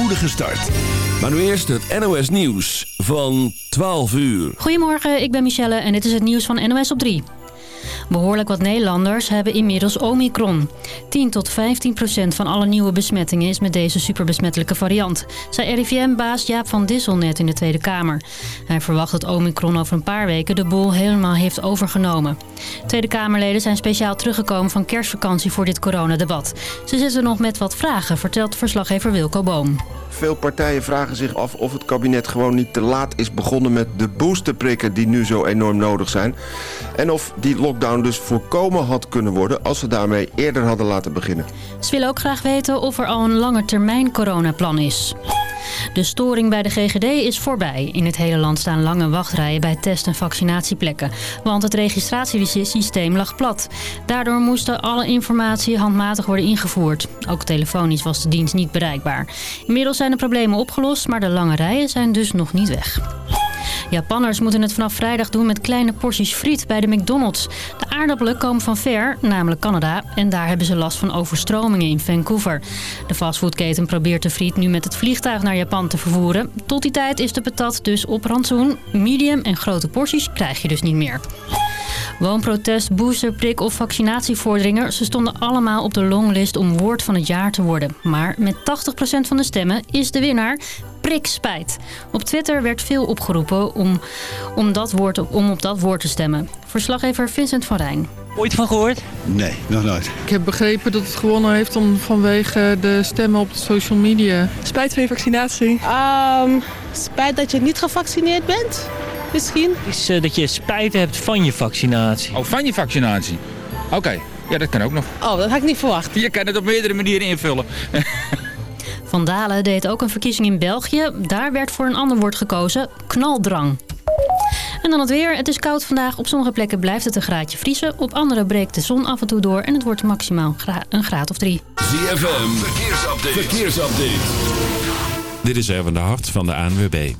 spoedige start. Maar nu eerst het NOS Nieuws van 12 uur. Goedemorgen, ik ben Michelle en dit is het nieuws van NOS op 3. Behoorlijk wat Nederlanders hebben inmiddels Omicron. 10 tot 15 procent van alle nieuwe besmettingen is met deze superbesmettelijke variant, zei RIVM-baas Jaap van Dissel net in de Tweede Kamer. Hij verwacht dat Omicron over een paar weken de boel helemaal heeft overgenomen. Tweede Kamerleden zijn speciaal teruggekomen van kerstvakantie voor dit coronadebat. Ze zitten nog met wat vragen, vertelt verslaggever Wilco Boom. Veel partijen vragen zich af of het kabinet gewoon niet te laat is begonnen met de boosterprikken die nu zo enorm nodig zijn. En of die lockdown dus voorkomen had kunnen worden als ze daarmee eerder hadden laten beginnen. Ze willen ook graag weten of er al een lange termijn coronaplan is. De storing bij de GGD is voorbij. In het hele land staan lange wachtrijen bij test- en vaccinatieplekken. Want het registratiesysteem lag plat. Daardoor moesten alle informatie handmatig worden ingevoerd. Ook telefonisch was de dienst niet bereikbaar. Inmiddels zijn de problemen opgelost, maar de lange rijen zijn dus nog niet weg. Japanners moeten het vanaf vrijdag doen met kleine porties friet bij de McDonald's. De aardappelen komen van ver, namelijk Canada, en daar hebben ze last van overstromingen in Vancouver. De fastfoodketen probeert de friet nu met het vliegtuig naar Japan te vervoeren. Tot die tijd is de patat dus op rantsoen. Medium en grote porties krijg je dus niet meer. Woonprotest, boosterprik of vaccinatievorderingen... ze stonden allemaal op de longlist om woord van het jaar te worden. Maar met 80% van de stemmen is de winnaar prikspijt. Op Twitter werd veel opgeroepen om, om, dat woord, om op dat woord te stemmen. Verslaggever Vincent van Rijn. Ooit van gehoord? Nee, nog nooit. Ik heb begrepen dat het gewonnen heeft om, vanwege de stemmen op de social media. Spijt van je vaccinatie? Um, spijt dat je niet gevaccineerd bent, misschien. Is uh, dat je spijt hebt van je vaccinatie. Oh, van je vaccinatie? Oké, okay. ja dat kan ook nog. Oh, dat had ik niet verwacht. Je kan het op meerdere manieren invullen. Van Dalen deed ook een verkiezing in België. Daar werd voor een ander woord gekozen, knaldrang. En dan het weer. Het is koud vandaag. Op sommige plekken blijft het een graadje vriezen. Op andere breekt de zon af en toe door. En het wordt maximaal gra een graad of drie. ZFM, verkeersupdate. verkeersupdate. Dit is Erwin de Hart van de ANWB.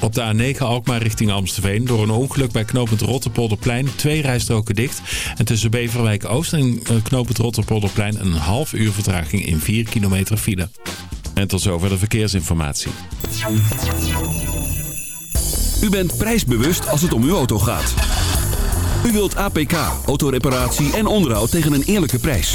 Op de A9 Alkmaar richting Amstelveen. Door een ongeluk bij knooppunt Rotterpolderplein. Twee rijstroken dicht. En tussen Beverwijk Oost en knooppunt Rotterpolderplein een half uur vertraging in 4 kilometer file. En tot zover de verkeersinformatie. U bent prijsbewust als het om uw auto gaat. U wilt APK, autoreparatie en onderhoud tegen een eerlijke prijs.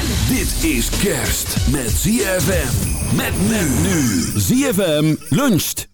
Dit is kerst met ZFM. Met men nu. ZFM luncht.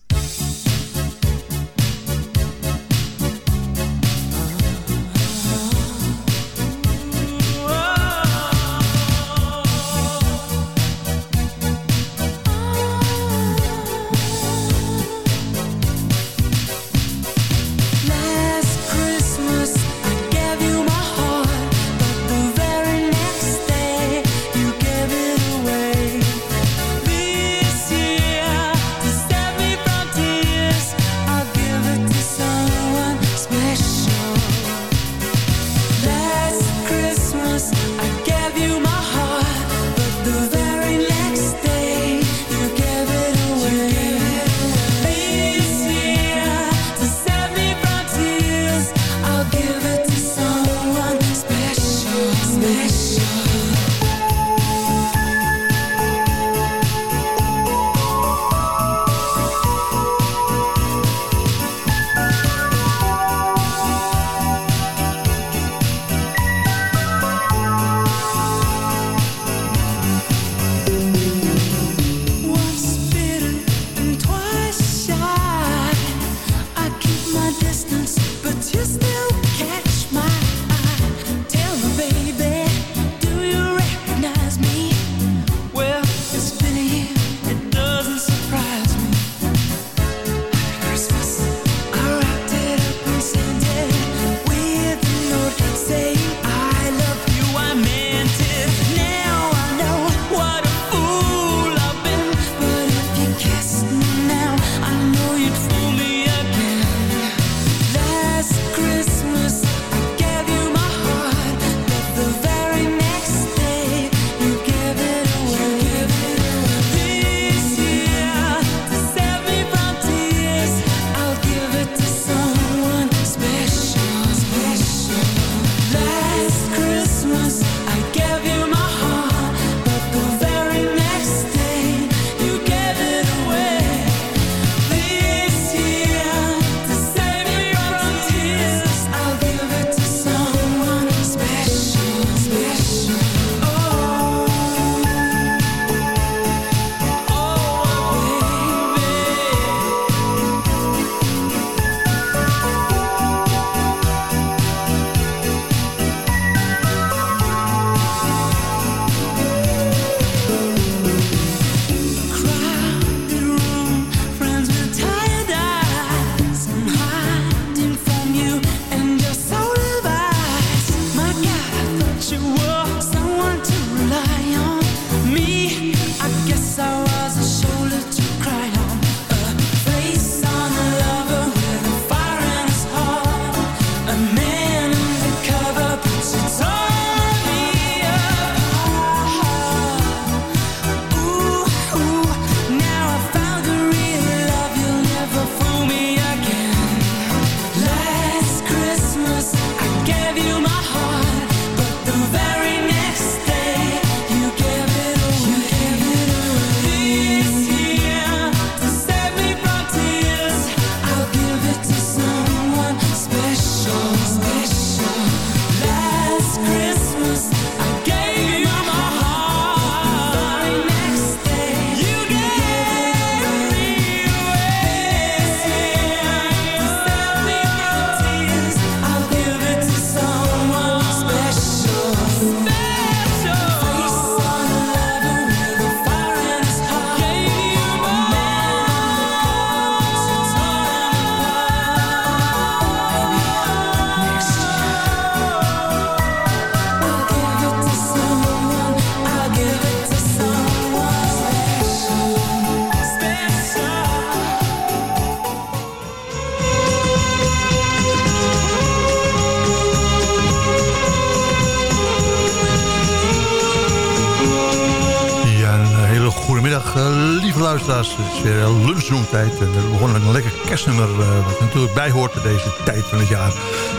Lieve luisteraars. Het is weer lunchroomtijd. En we begonnen met een lekker kerstnummer... Uh, wat natuurlijk bijhoort bij deze tijd van het jaar.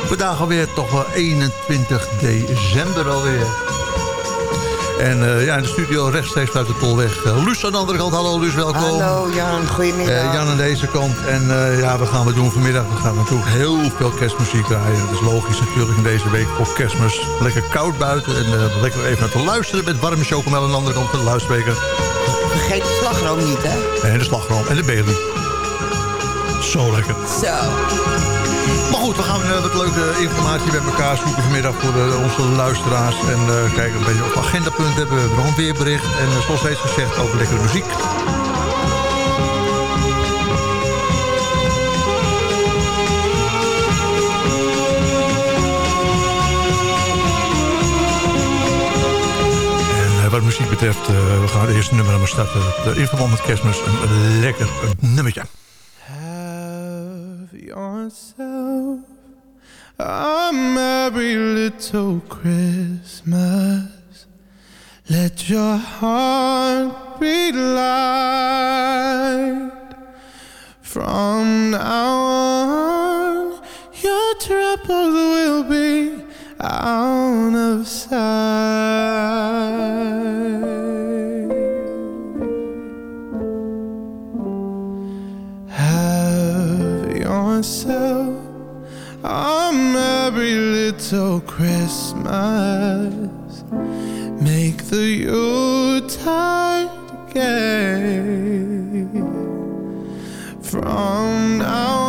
Vandaag alweer toch wel 21 december alweer. En uh, ja, in de studio rechtstreeks uit de Tolweg. Uh, Luus aan de andere kant. Hallo Luus, welkom. Hallo Jan, goedemiddag. Uh, Jan aan deze kant. En ja, wat gaan we doen vanmiddag? We gaan natuurlijk heel veel kerstmuziek draaien. Dat is logisch natuurlijk in deze week voor kerstmis. Lekker koud buiten. En lekker even naar te luisteren met warme chocomel aan de andere kant van de luidspreker. Vergeet de slagroom niet, hè? En de slagroom en de baby. Zo lekker. Zo. Maar goed, we gaan uh, wat leuke informatie bij elkaar zoeken vanmiddag voor de, onze luisteraars. En uh, kijken een beetje op agendapunt hebben. We hebben nog een weerbericht. En uh, zoals steeds gezegd, over lekkere muziek. Wat muziek betreft, we gaan het eerste nummer aan starten. in verband met kerstmis een lekker nummertje. yourself a merry little Christmas. Let your heart be light. From now on, your troubles will be out of sight. myself a merry little Christmas. Make the Yuletide gay. From now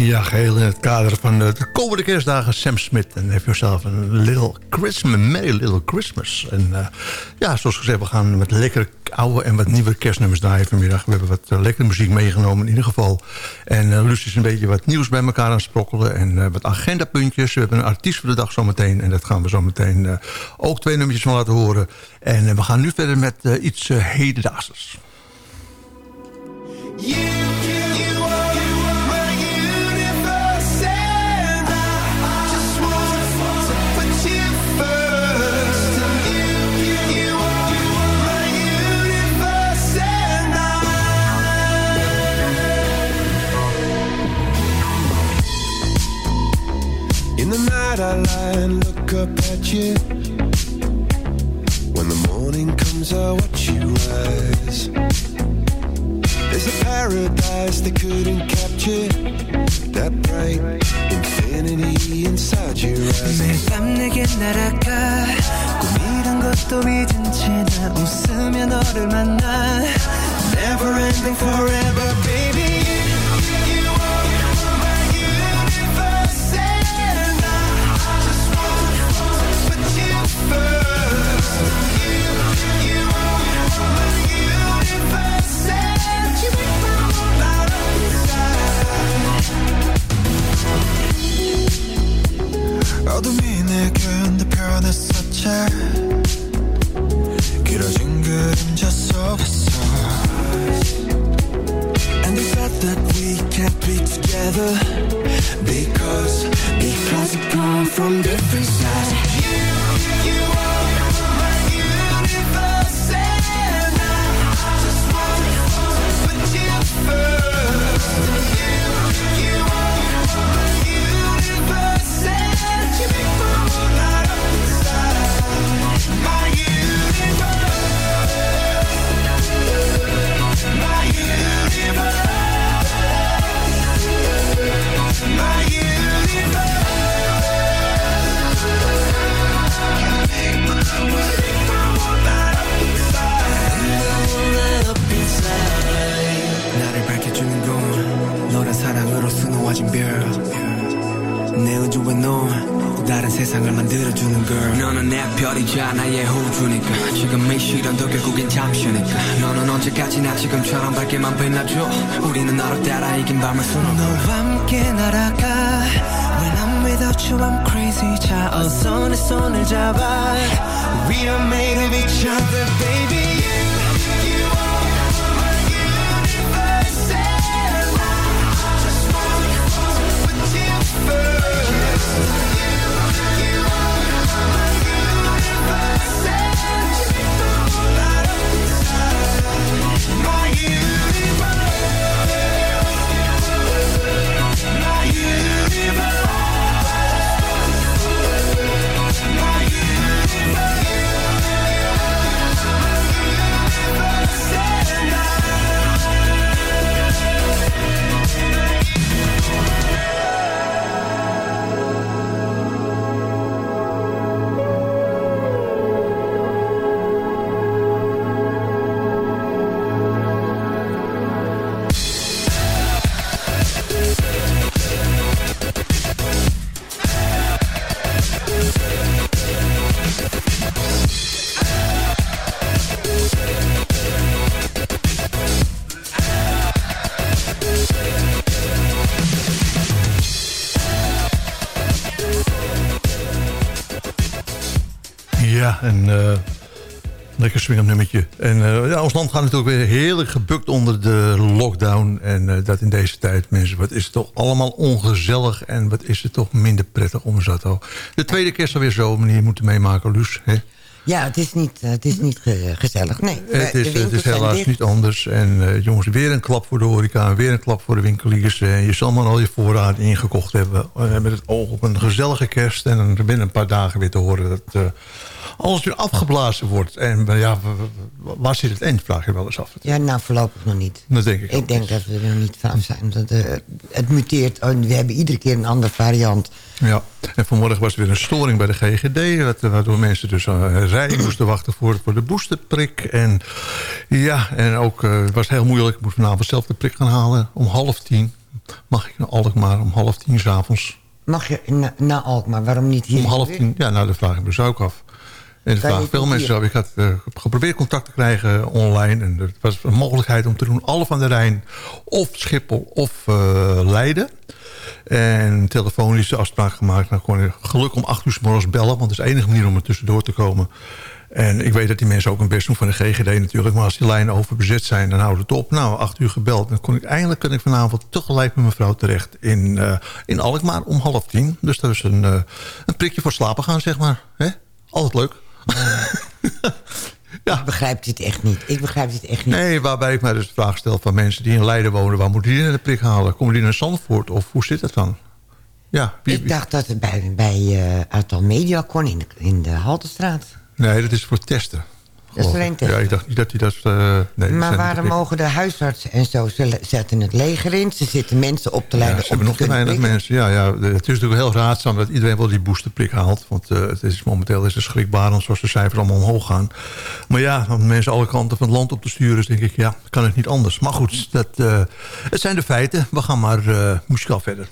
Ja, geheel in het kader van de, de komende kerstdagen Sam Smith. En heb jezelf een little Christmas, Merry Little Christmas. En uh, ja, zoals gezegd, we gaan met lekkere oude en wat nieuwe kerstnummers draaien vanmiddag. We hebben wat uh, lekkere muziek meegenomen in ieder geval. En uh, is een beetje wat nieuws bij elkaar aan het sprokkelen. En wat agendapuntjes. We hebben een artiest voor de dag zometeen. En dat gaan we zometeen ook twee nummertjes van laten horen. En we gaan nu verder met iets hedendaags. In the night I lie and look up at you When the morning comes I watch you rise There's a paradise they couldn't capture That bright infinity inside your eyes 매일 밤 내게 날아가 꿈이란 것도 잊은 채나 웃으며 너를 만나 Never ending forever baby 어둠이 내 근대편에 서채 길어진 And the fact that we can't be together. Because, because we come from different sides. dá, mais tu não. não en eh, lekker swingend nummertje. En eh, ja, ons land gaat natuurlijk weer heerlijk gebukt onder de lockdown. En eh, dat in deze tijd, mensen, wat is het toch allemaal ongezellig... en wat is het toch minder prettig om Zato. De tweede keer alweer zo, meneer, moeten meemaken, Luus. Hè? Ja, het is niet, het is niet ge- gezellig. Nee, Het is, het helaas dicht. niet anders. En jongens, weer een klap voor de horeca. Weer een klap voor de winkeliers. Eh, je zal maar al je voorraad ingekocht hebben. met het oog op een gezellige kerst. En dan binnen een paar dagen weer te horen dat eh, alles weer afgeblazen wordt. En eh, ja, waar zit het eind? Vraag je wel eens af. Ja, nou voorlopig nog niet. Dat denk ik. Ik denk dat we er nog niet van zijn. Dat, eh, het muteert. Oh, we hebben iedere keer een andere variant. Ja, en vanmorgen was er weer een storing bij de GGD... waardoor mensen dus uh, rijden moesten wachten voor, voor de boosterprik. En ja, en ook eh, het was heel moeilijk. Ik moest vanavond zelf de prik gaan halen om half tien. Mag ik naar Alkmaar om half tien s'avonds? Mag je na, naar Alkmaar? Waarom niet hier? Om half tien? Ja, nou, dat vraag ik me dus ook af. En dat vragen veel mensen zo. Ik had eh, geprobeerd contact te krijgen online. En er was een mogelijkheid om te doen. Alle van de Rijn of Schiphol of eh, Leiden. En telefonische afspraak gemaakt. Nou kon ik gelukkig om acht uur 's morgens bellen. Want dat is de enige manier om er tussendoor te komen. En ik weet dat die mensen ook hun best doen van de GGD natuurlijk. Maar als die lijnen overbezet zijn, dan houdt het op. Nou, acht uur gebeld. Dan kon ik eindelijk kan ik vanavond tegelijk met mijn vrouw terecht in, eh, in Alkmaar om half tien. Dus dat is een, een prikje voor slapen gaan, zeg maar. Hè? Altijd leuk. Ik begrijp dit echt niet. Ik begrijp dit echt niet. Nee, waarbij ik mij dus de vraag stel van mensen die in Leiden wonen... waar moeten die naar de prik halen? Komen die naar Zandvoort of hoe zit dat dan? Ja, wie, Ik dacht dat het bij, bij uh, Media kon in de, in de Haltestraat. Nee, dat is voor testen. Dat is alleen testen. Ja, ik dacht niet dat hij dat... Uh, nee, maar waarom mogen de huisartsen en zo... ze zetten het leger in, ze zitten mensen op te leiden... Ja, ze hebben nog te weinig prikken. mensen. Ja, ja, het is natuurlijk heel raadzaam dat iedereen wel die boosterprik haalt. Want uh, het is, momenteel is het schrikbarend zoals de cijfers allemaal omhoog gaan. Maar ja, om mensen alle kanten van het land op te sturen... denk ik, ja, kan het niet anders. Maar goed, dat, uh, het zijn de feiten. We gaan maar muzikaal verder.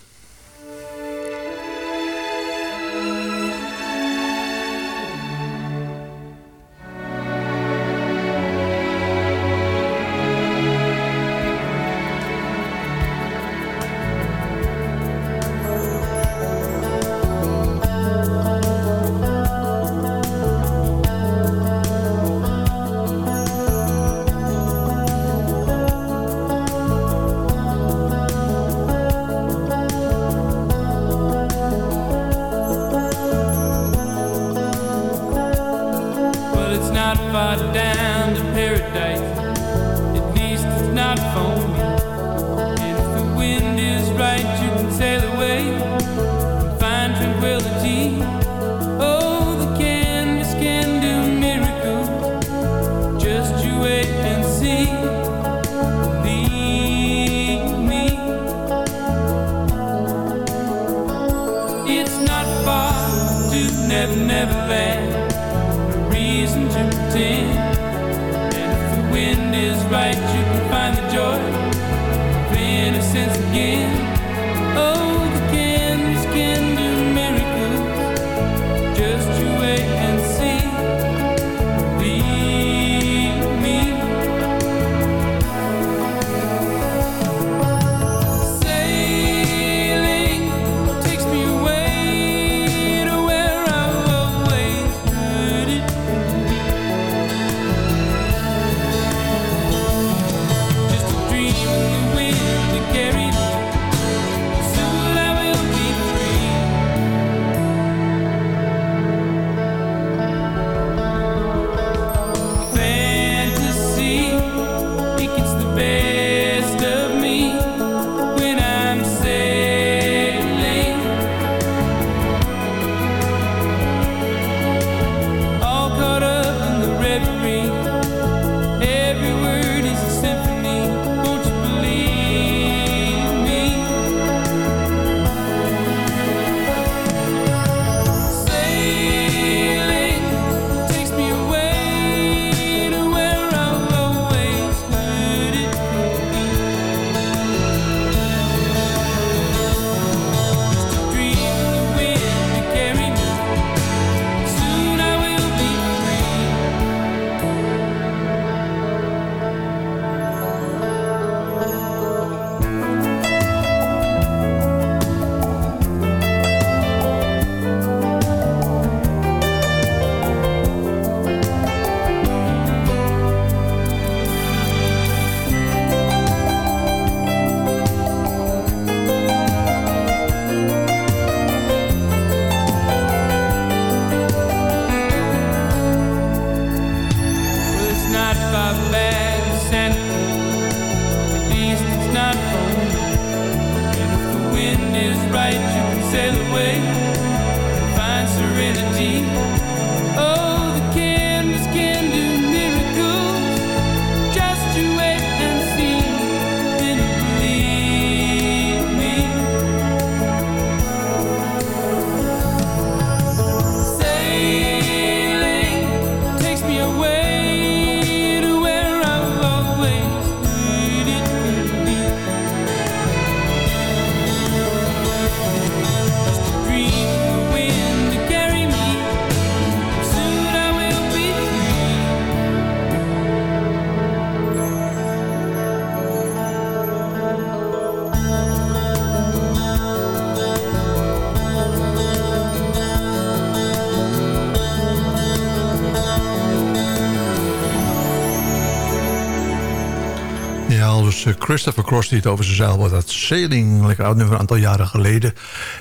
Christopher Cross die het over zijn zeilboot had. Sailing, lekker oud nummer, een aantal jaren geleden.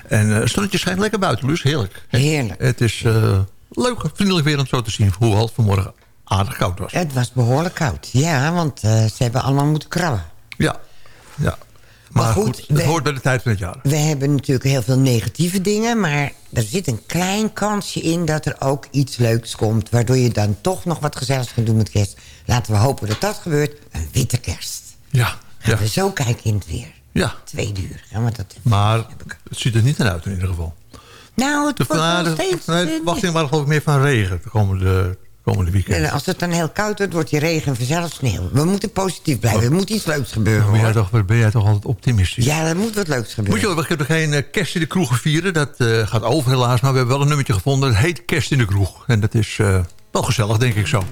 En uh, zonnetje schijnt lekker buiten, Luus. Heerlijk. Heerlijk. Het is eh, leuk, vriendelijk weer om zo te zien. Hoewel het vanmorgen aardig koud was. Het was behoorlijk koud. Ja, want eh, ze hebben allemaal moeten krabben. Ja, ja. Maar, Maar goed, goed, het we- hoort bij de tijd van het jaar. We hebben natuurlijk heel veel negatieve dingen... maar er zit een klein kansje in dat er ook iets leuks komt... waardoor je dan toch nog wat gezelligs gaat doen met kerst. Laten we hopen dat dat gebeurt. Een witte kerst. Ja, Gaan ja. we zo kijken in het weer. Ja, Twee uur. Gaan we dat maar het ziet er niet naar uit in ieder geval. Nou, het De, wordt nou, nog steeds... nee, eh, verwachting waren geloof ik meer van regen de komende, komende weekend. En als het dan heel koud wordt, wordt die regen vanzelf sneeuw. We moeten positief blijven. Er moet iets leuks gebeuren, Dan ben jij, toch, ben jij toch altijd optimistisch? Ja, er moet wat leuks gebeuren. Moet je wel, we hebben geen eh, kerst in de kroeg vieren. Dat eh, gaat over helaas. Maar we hebben wel een nummertje gevonden. Het heet Kerst in de kroeg. En dat is eh, wel gezellig, denk ik zo.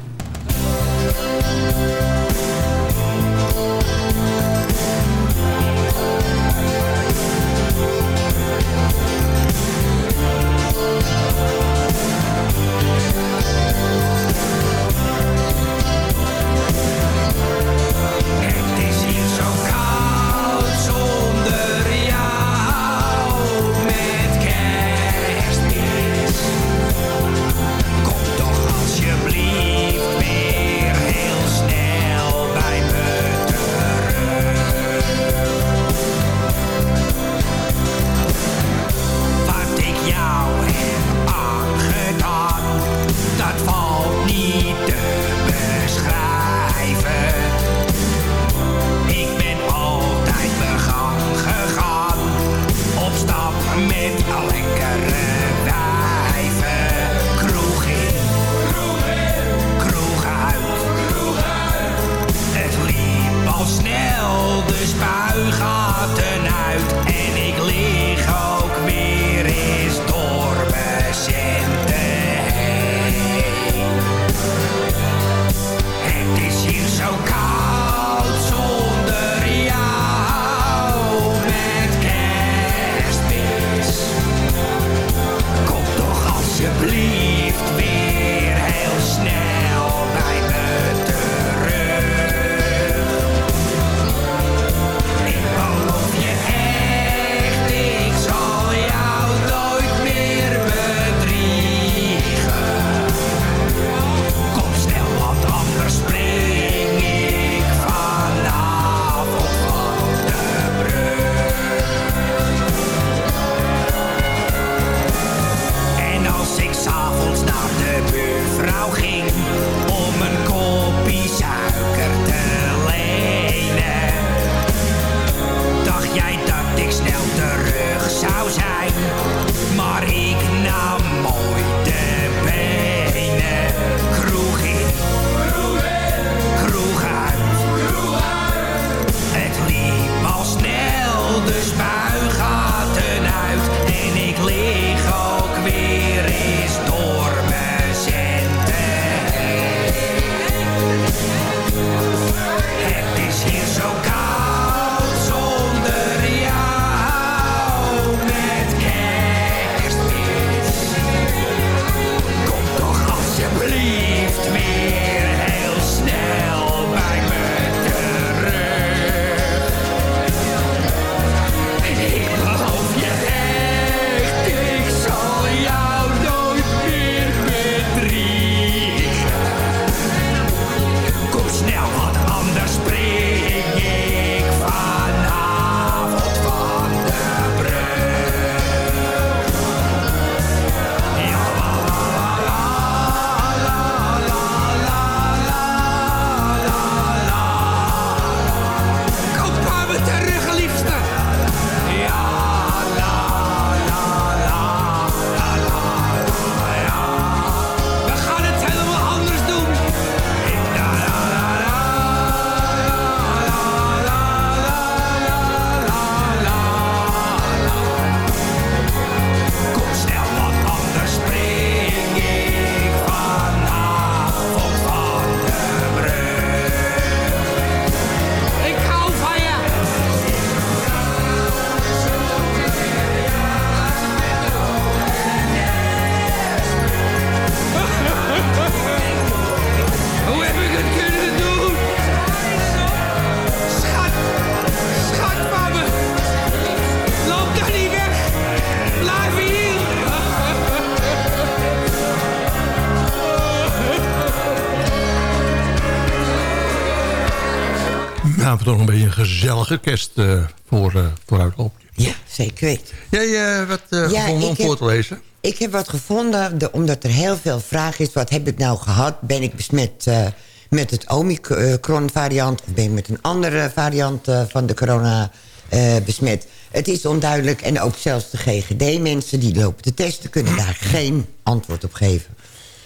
Gezellige kerst eh, voor, uh, vooruitloop. Ja, zeker weten. Jij uh, wat uh, Ja, gevonden om ik heb- voor te lezen? Ik heb wat gevonden, de- omdat er heel veel vraag is... wat heb ik nou gehad? Ben ik besmet eh, met het Omicron-variant... of ben ik met een andere variant eh, van de corona eh, besmet? Het is onduidelijk en ook zelfs de GGD-mensen... die lopen te testen, kunnen daar geen antwoord op geven.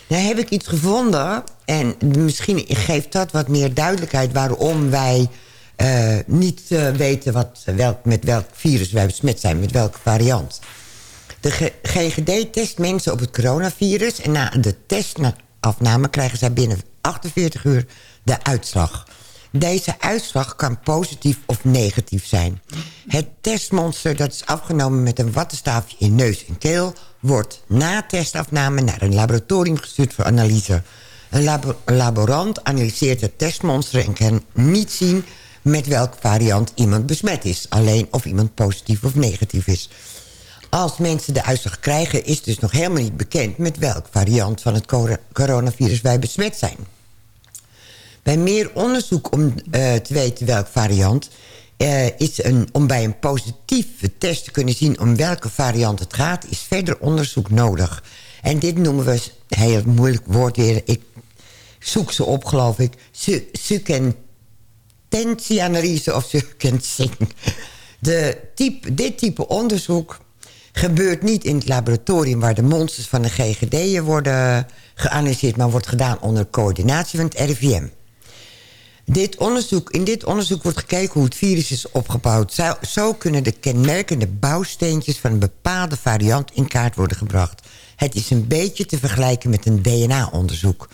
Nou heb ik iets gevonden en misschien geeft dat wat meer duidelijkheid... waarom wij eh, niet eh, weten wat, welk, met welk virus wij besmet zijn, met welke variant. De GGD test mensen op het coronavirus... en na de testafname krijgen zij binnen 48 uur de uitslag. Deze uitslag kan positief of negatief zijn. Het testmonster dat is afgenomen met een wattenstaafje in neus en keel... wordt na testafname naar een laboratorium gestuurd voor analyse. Een laborant analyseert het testmonster en kan niet zien... met welke variant iemand besmet is. Alleen of iemand positief of negatief is. Als mensen de uitslag krijgen, is dus nog helemaal niet bekend... met welke variant van het cor- coronavirus wij besmet zijn. Bij meer onderzoek om eh, te weten welke variant... eh, is een, om bij een positieve test te kunnen zien om welke variant het gaat... is verder onderzoek nodig. En dit noemen we, heel moeilijk woord weer... ik zoek ze op, geloof ik... Su- Succententieanalyse of sequencing. De type, dit type onderzoek gebeurt niet in het laboratorium... waar de monsters van de GGD'en worden geanalyseerd... maar wordt gedaan onder coördinatie van het RIVM. Dit onderzoek, in dit onderzoek wordt gekeken hoe het virus is opgebouwd. Zo, zo kunnen de kenmerkende bouwsteentjes van een bepaalde variant in kaart worden gebracht. Het is een beetje te vergelijken met een DNA-onderzoek.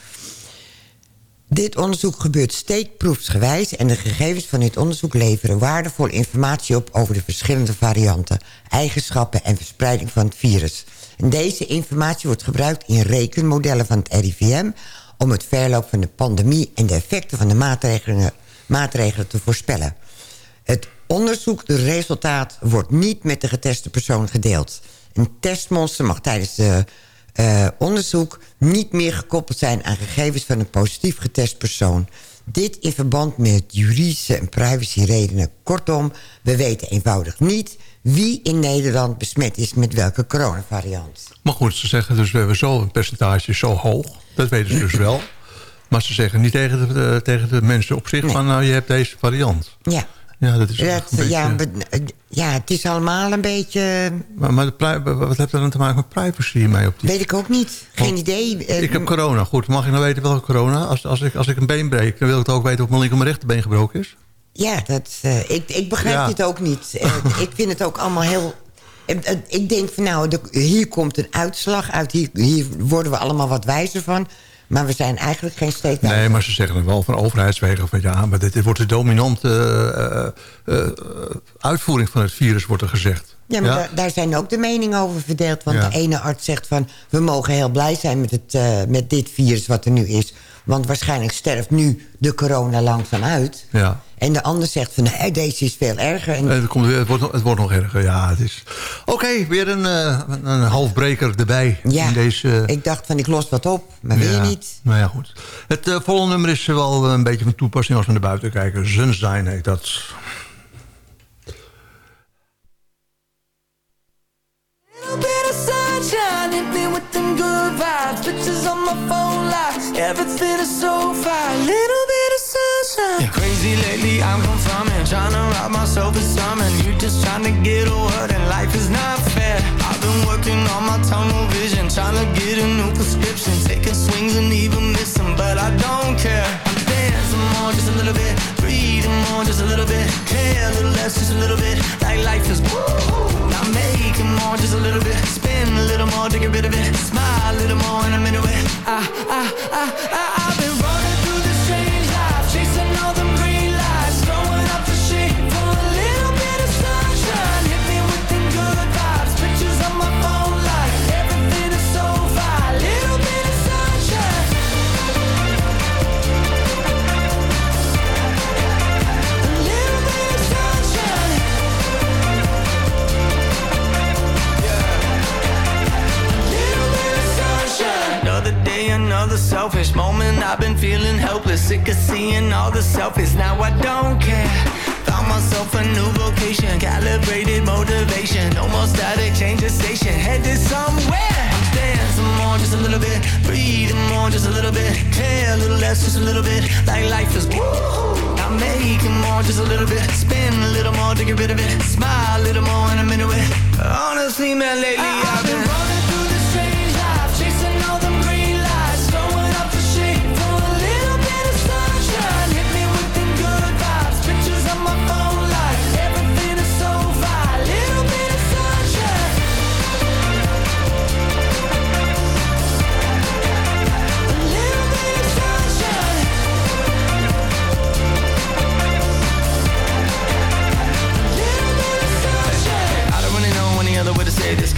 Dit onderzoek gebeurt steekproefsgewijs... en de gegevens van dit onderzoek leveren waardevolle informatie op... over de verschillende varianten, eigenschappen en verspreiding van het virus. En deze informatie wordt gebruikt in rekenmodellen van het RIVM... om het verloop van de pandemie en de effecten van de maatregelen, maatregelen te voorspellen. Het onderzoek, de resultaat, wordt niet met de geteste persoon gedeeld. Een testmonster mag tijdens de uh, onderzoek niet meer gekoppeld zijn aan gegevens van een positief getest persoon. Dit in verband met juridische en privacyredenen. Kortom, we weten eenvoudig niet wie in Nederland besmet is met welke coronavariant. Maar goed, ze zeggen dus we hebben zo'n percentage zo hoog. Dat weten ze dus wel. Maar ze zeggen niet tegen de, tegen de mensen op zich van nou je hebt deze variant. Ja. Ja, dat is Dat, een beetje... ja, be- ja, het is allemaal een beetje... Maar, maar de pri- wat heeft dat dan te maken met privacy mee op die... Weet ik ook niet. Geen idee. Eh, Ik heb corona. Goed, mag ik nou weten welke corona? Als, als, ik, als ik een been breek, dan wil ik het ook weten of mijn linker mijn rechterbeen gebroken is. Ja, dat, eh, ik, ik begrijp Ja. dit ook niet. Eh, ik vind het ook allemaal heel... eh, eh, Ik denk van nou, de- hier komt een uitslag uit. Hier, hier worden we allemaal wat wijzer van. Maar we zijn eigenlijk geen steek. Nee, maar ze zeggen dan wel van overheidswegen van ja, maar dit, dit wordt de dominante eh, eh, eh, uitvoering van het virus, wordt er gezegd. Ja, maar Daar, daar zijn ook de meningen over verdeeld. Want Ja. de ene arts zegt van... we mogen heel blij zijn met, het, met dit virus wat er nu is. Want waarschijnlijk sterft nu de corona langzaam uit. Ja. En de ander zegt van... nee, deze is veel erger. En Het, komt weer, het, wordt, nog- het wordt nog erger, ja. Het is... Oké, weer een, eh, een halfbreker erbij. ja, In deze, ik dacht van ik los wat op. Maar weer ja. niet. Nou ja, goed. Het eh, volgende nummer is wel een beetje van toepassing als we naar buiten kijken. Sunshine heet dat. Them good vibes. On my phone everything is so fine. Little bit of sunshine. Yeah, crazy lately, I'm confirming. Trying to rob myself of something. You just trying to get a word, and life is not fair. I've been working on my tunnel vision. Trying to get a new prescription. Taking swings and even missing, but I don't care. I'm more, just a little bit. Breathing more, just a little bit. Care a little less, just a little bit. Like life is woo. Now making more, just a little bit. Spin a little more to get rid of it. Smile a little more in a minute. With I, I, I, I, I've been running another selfish moment. I've been feeling helpless, sick of seeing all the selfies. Now I don't care. Found myself a new vocation, calibrated motivation. No more static, change the station, headed somewhere. I'm dancing more, just a little bit. Breathing more, just a little bit. Care a little less, just a little bit. Like life is woo. I'm making more, just a little bit. Spin a little more to get rid of it. Smile a little more in a minute. With honestly, man, lately I've been running through this strange life, chasing all them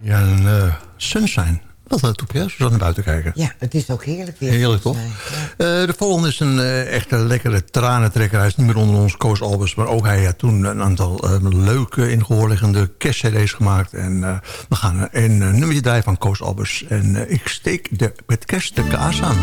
Ja, een eh, Sunshine. Wat een toepje, hè? Zo naar buiten kijken. Ja, het is ook heerlijk weer. Heerlijk, toch? Eh, de volgende is een eh, echte lekkere tranentrekker. Hij is niet meer onder ons, Koos Albers. Maar ook hij had toen een aantal leuke ingehoorliggende kerstcd's gemaakt. En we gaan een, een nummertje draaien van Koos Albers. En ik steek de, met kerst de kaas aan.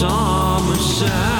Samen zijn.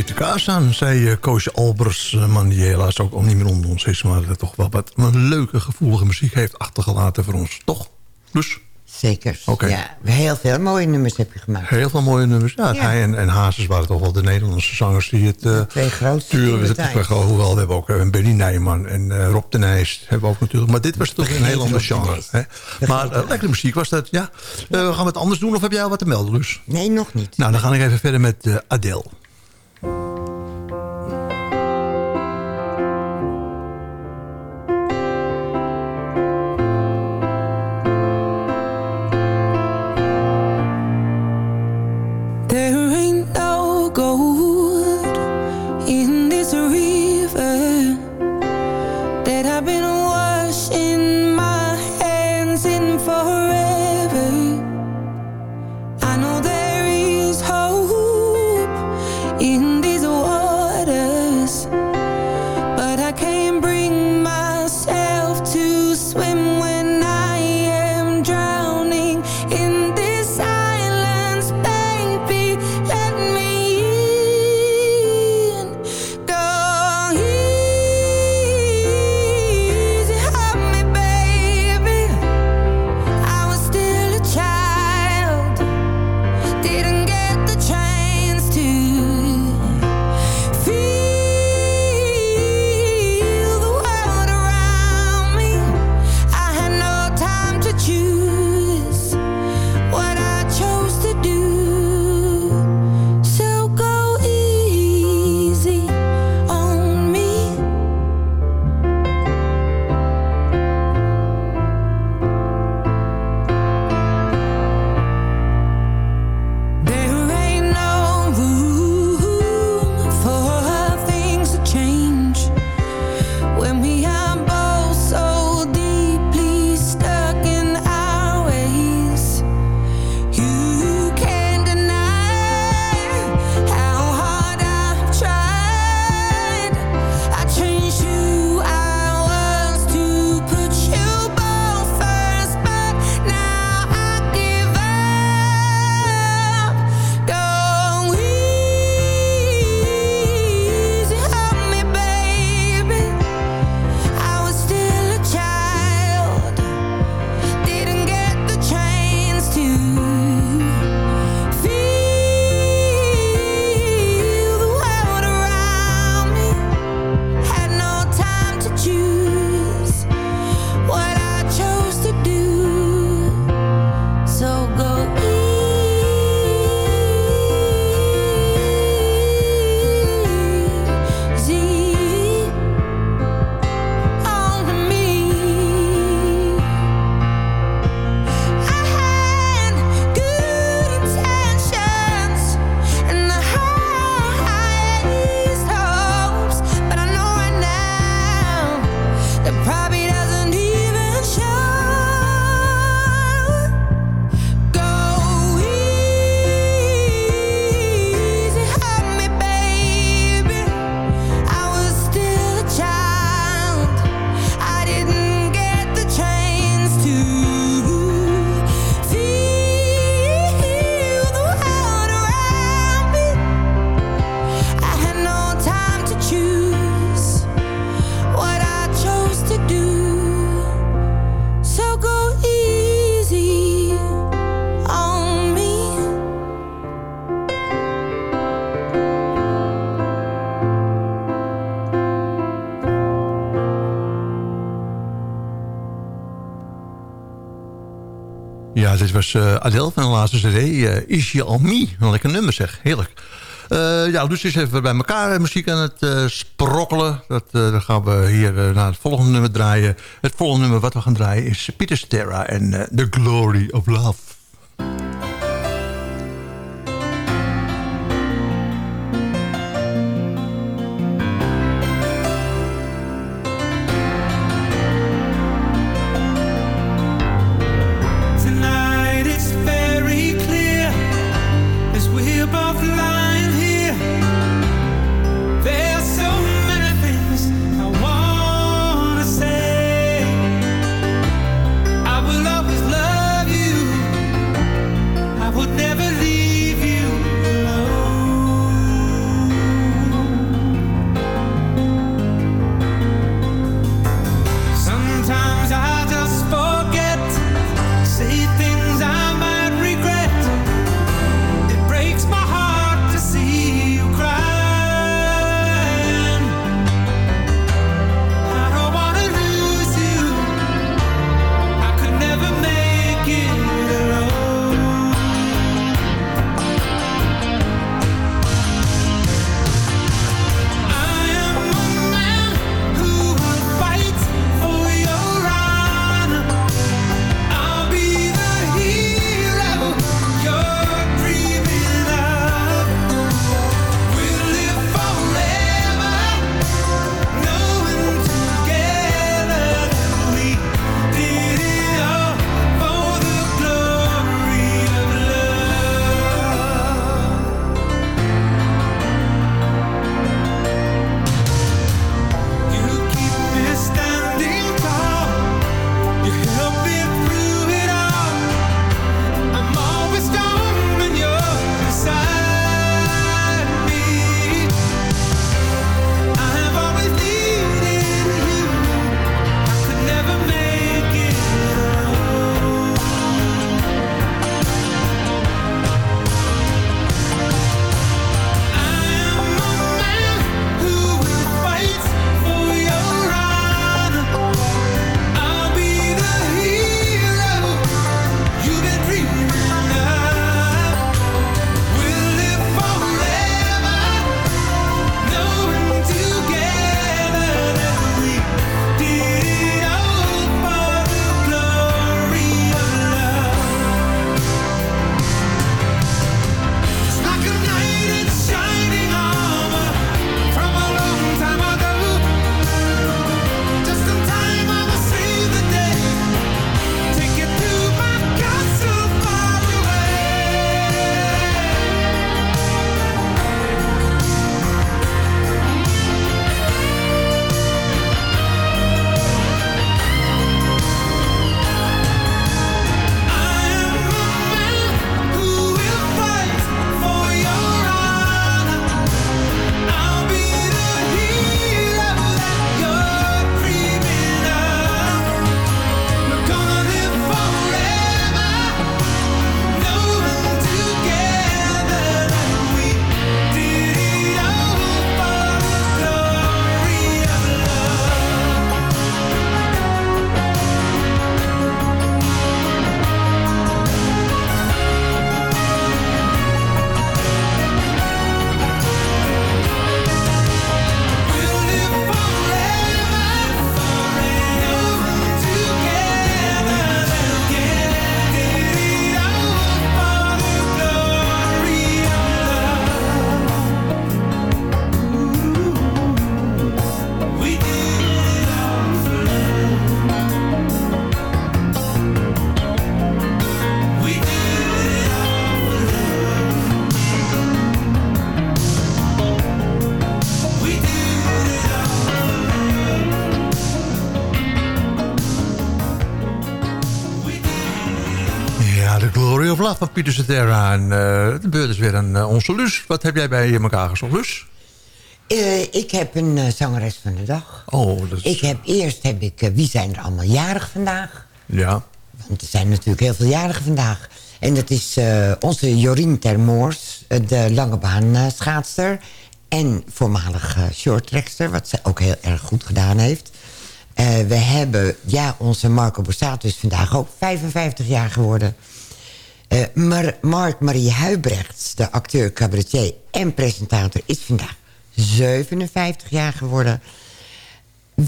Kaas aan, zei eh, Koosje Albers. eh, man die helaas ook al niet meer onder ons is... maar dat toch wel wat een leuke, gevoelige muziek heeft achtergelaten voor ons. Toch? Dus? Zeker. Ja, heel veel mooie nummers heb je gemaakt. Heel veel mooie nummers. Ja, Ja. Hij en, en Hazes waren toch wel de Nederlandse zangers die het... eh Twee grootste tuurlijk, het-. Hoewel, we hebben ook eh, Benny Nijman en Rob de Nijs. Hebben we ook natuurlijk. Maar dit was toch een heel ander genre. Hè? Maar eh, lekkere muziek was dat, ja. We gaan wat anders doen of heb jij al wat te melden, dus? Nee, nog niet. Nou, dan ga ik even verder met Adele. Dit was uh, Adele van de laatste cd. Uh, Is je al me? Een lekker nummer zeg, heerlijk. Uh, ja, dus is even bij elkaar muziek aan het sprokkelen. Dat, dan gaan we hier naar het volgende nummer draaien. Het volgende nummer wat we gaan draaien is Peter Sterra en The Glory of Love. Pieter Cetera. En uh, de beurt is weer aan uh, onze Lus. Wat heb jij bij elkaar gezocht, Lus? Uh, ik heb een zangeres van de dag. Oh, dat is... Ik heb eerst heb ik, wie zijn er allemaal jarig vandaag? Ja. Want er zijn natuurlijk heel veel jarigen vandaag. En dat is onze Jorien Termoors, de lange baan schaatster. En voormalig shorttrackster, wat ze ook heel erg goed gedaan heeft. Eh, we hebben, ja, onze Marco Borsato is vandaag ook 55 jaar geworden. Eh, maar Mark Marie Huibrechts, de acteur, cabaretier en presentator... is vandaag 57 jaar geworden.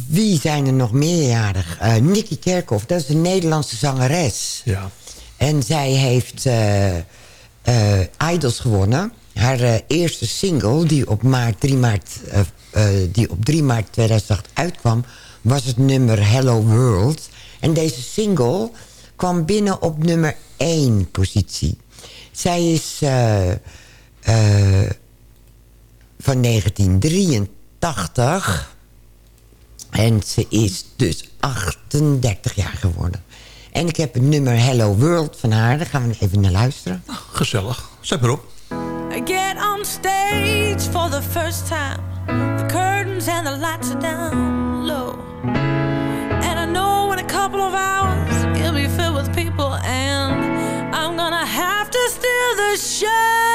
Wie zijn er nog meerjarig? Uh, Nicky Kerkhoff, dat is een Nederlandse zangeres. Ja. En zij heeft uh, Idols gewonnen. Haar eerste single, die op, maart, 3 maart, die op 3 maart 2008 uitkwam... was het nummer Hello World. En deze single kwam binnen op nummer 1 positie. Zij is van 1983... En ze is dus 38 jaar geworden. En ik heb het nummer Hello World van haar. Daar gaan we even naar luisteren. Gezellig. Zet maar op. I get on stage for the first time. The curtains and the lights are down low. And I know in a couple of hours people. And I'm gonna have to steal the show.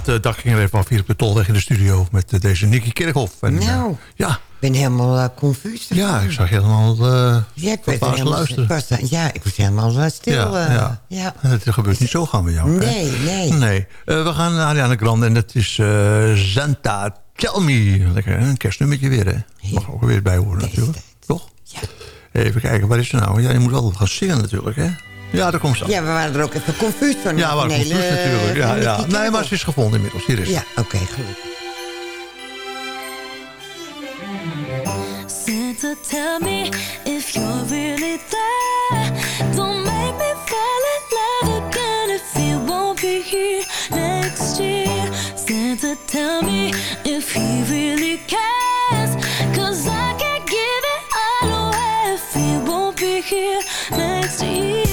Het uh, dak ging er even af hier op de Tolweg in de studio... met uh, deze Nicky Kerkhoff. En, nou, uh, ja. ik ben helemaal uh, confus. Ja, ik zag helemaal uh, ja, ik werd helemaal, luisteren. Was, ja, ik was helemaal stil. Ja, ja. ja. Het gebeurt niet zo gaan met jou. Nee, hè? nee. nee. we gaan naar Ariana Grande en dat is Zanta Tell Me. Lekker, een kerstnummertje weer, hè? Mag ook weer bij horen natuurlijk. Toch? Ja. Even kijken, waar is ze nou? Ja, je moet wel gaan zingen natuurlijk, hè? Ja, daar komt ze. Ja, we waren er ook even confus van. Ja, we waren confus natuurlijk. Ja, ja. Nee, maar ze is gevonden inmiddels. Hier is Ja, oké, okay, gelukkig. Santa, tell me if you're really there. Don't make me fall in love again if you won't be here next year. Santa, tell me if he really cares. Cause I can't give it all away if he won't be here next year.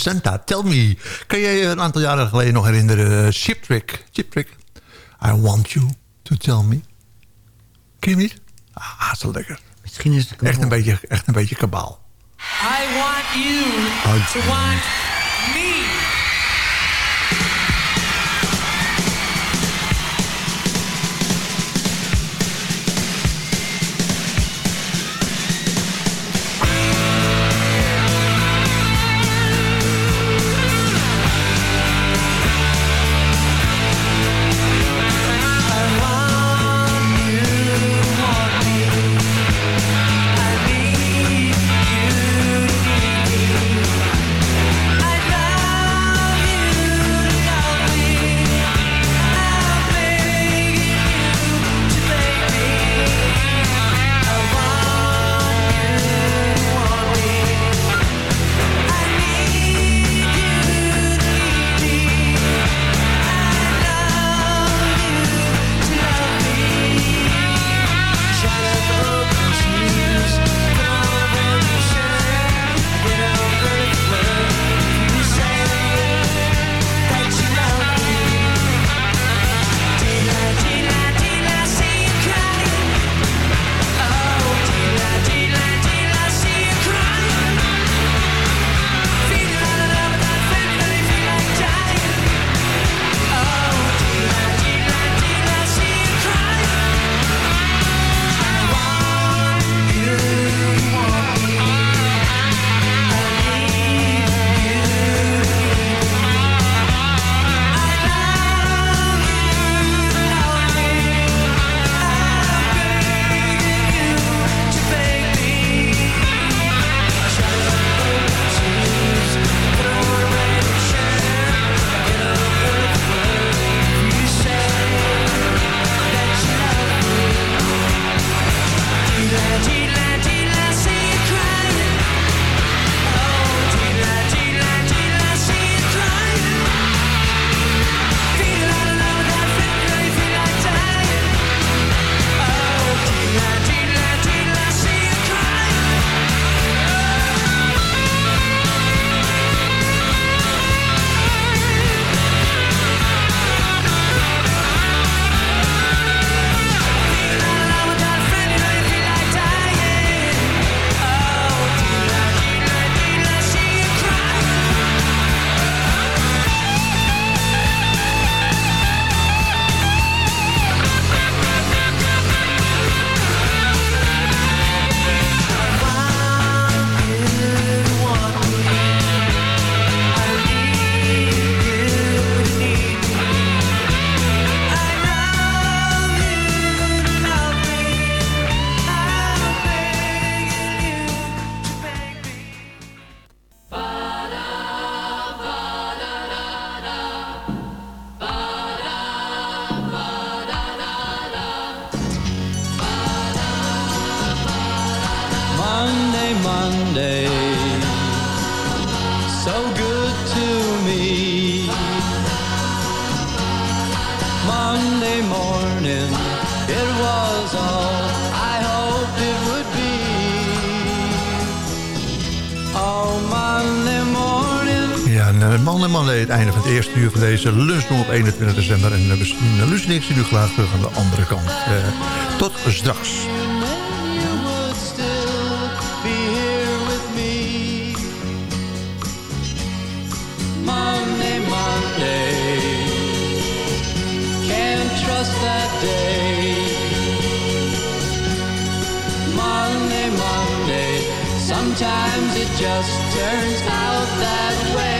Santa, tell me. Kan jij je een aantal jaren geleden nog herinneren? Chip Trick. Chip Trick. I want you to tell me. Ken je niet? Ah, zo lekker. Misschien is het echt een beetje, echt een beetje kabaal. I want you to want me. Deze lunchroom op 21 december. En uh, Luus en ik zien u graag terug aan de andere kant. Uh, tot straks. Sometimes it just turns out that way.